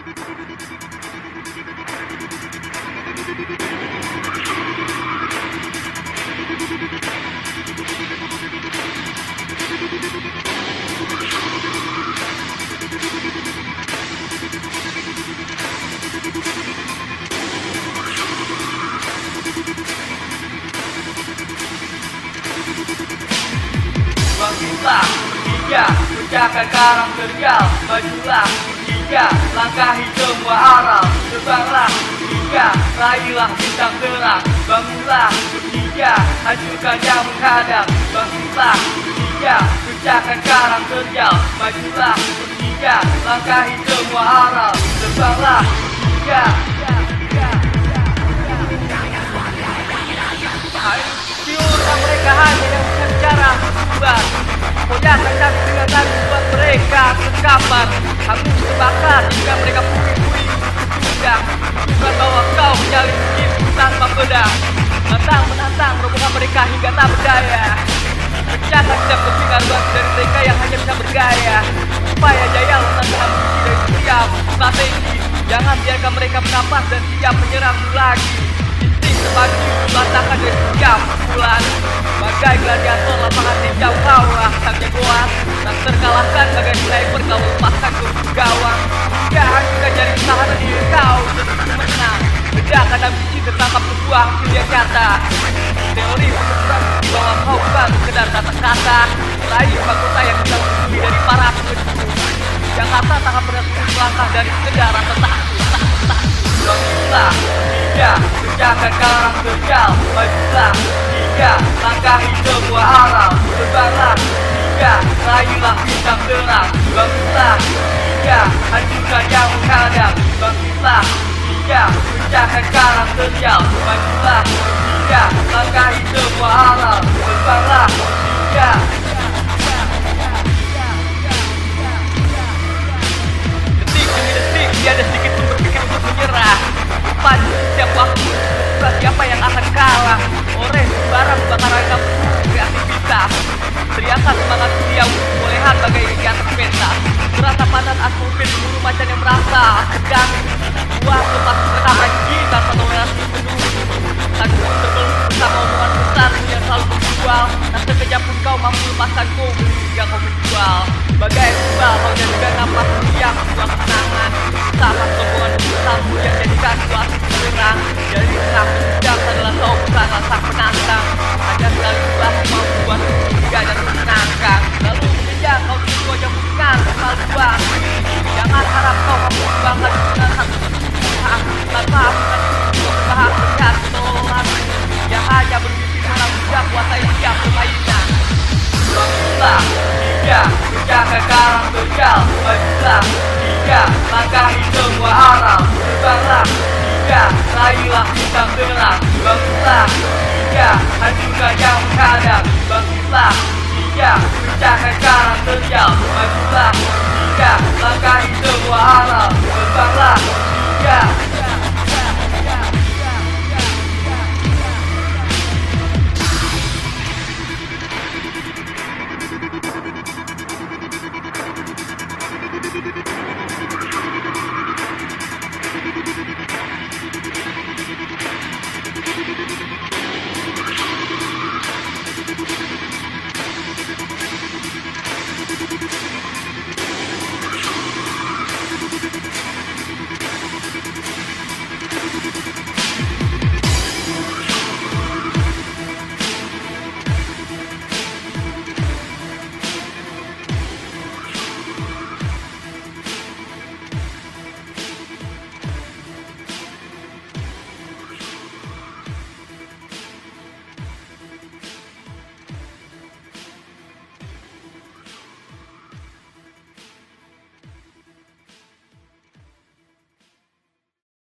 Bangkitlah, tiga, pecahkan karang terjal Majulah, tiga, langkahi semua aral Terbanglah, tiga, raihlah bintang terang. Bangunlah, tiga, hancurkan yang menghadang Bangkitlah, tiga, pecahkan karang terjal. Majulah, tiga, langkahi semua aral Terbanglah, tiga, Tiurkan mereka hanya dengan buat mereka Hangus terbakar jika mereka puing-puing Sudah Bukan bahwa kau menyalin begitu tanpa pedang. Menantang menantang rombongan mereka hingga tak berdaya. Pecahkan setiap kepingan luas dari mereka yang hanya bisa bergaya. Supaya jaya menantang ambisi dari setiap strategi Jangan biarkan mereka menapas dan siap menyerang lagi. Insting terbagi berantakan dari setiap pukulan Bagai terkalahkan bagai sniper kau lepaskan ke gawang. Jangan juga jadi pertahanan diri kau jadi pemenang Bedakan ambisi tertangkap sebuah yang nyata. Teori di bawah kau bukan sekedar kata-kata Raih mahkota yang bisa berdiri dari para penyusup Jakarta tak akan pernah sepuluh langkah dari sekedar rasa takut Bangkitlah, tiga, pecahkan karang terjal Majulah, tiga, langkahi semua haram Terbanglah, tiga, raihlah bintang terang. Bangkitlah, tiga, hancurkan yang menghadang Bangkitlah, tiga, pecahkan karang terjal Majulah, tiga, langkahi semua haram Terbanglah, tiga, Detik demi detik tiada sedikit pun berpikir untuk menyerah. Pada setiap waktu Bukan siapa yang akan kalah. Ores barang bakaran kamu aku bulu macan yang merasa sedang Buah lepas pertama kita toleransi penuh Aku terbelung bersama omongan besar yang selalu menjual Tak sekejap pun kau mampu lepaskanku hingga kau menjual. Bagai kebal kau jadikan napas yang sebuah kenangan Sama sokongan besarmu yang jadikan suatu penyerang Jadi Bangkitlah, tiga, pecahkan karang terjal Majulah, tiga, langkahi semua haram Terbanglah, tiga, raihlah bintang terang Bangkitlah, tiga, hancurkan yang menghadang Bangkitlah, tiga, pecahkan karang terjal Majulah, tiga, langkahi semua haram Terbanglah, tiga,